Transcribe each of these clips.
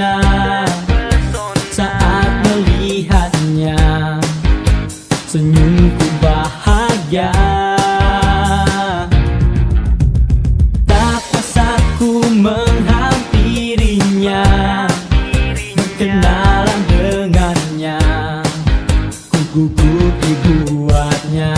pesona saat melihatnya. Senyumku bahagia. Tak kuasa menghampirinya. Berkenalan dengannya. Ku gugup dibuatnya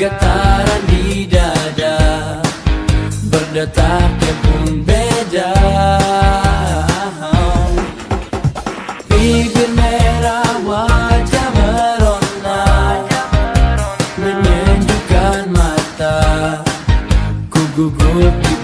Getaran di dada Berdetaknya pun beda Bibir merah wajah merona Menyenjukkan mata. Ku gugup di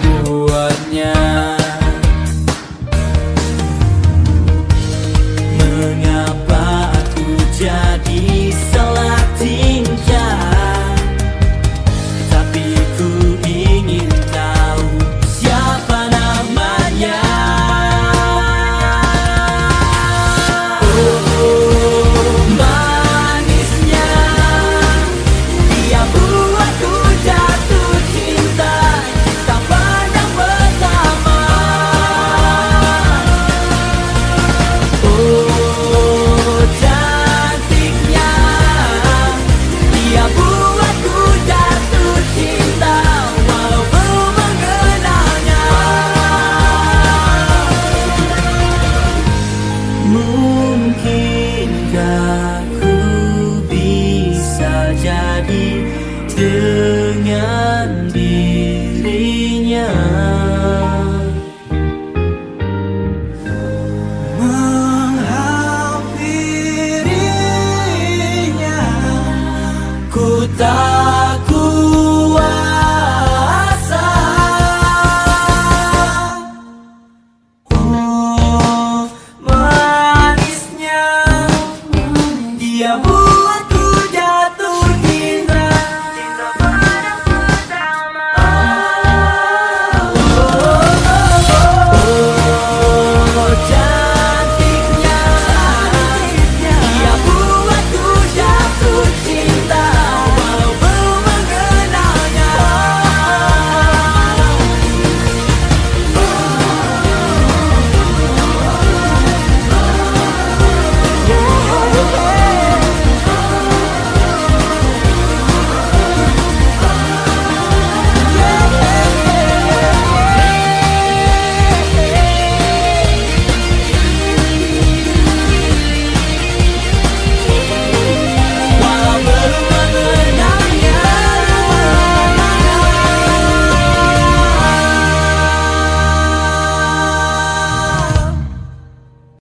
minha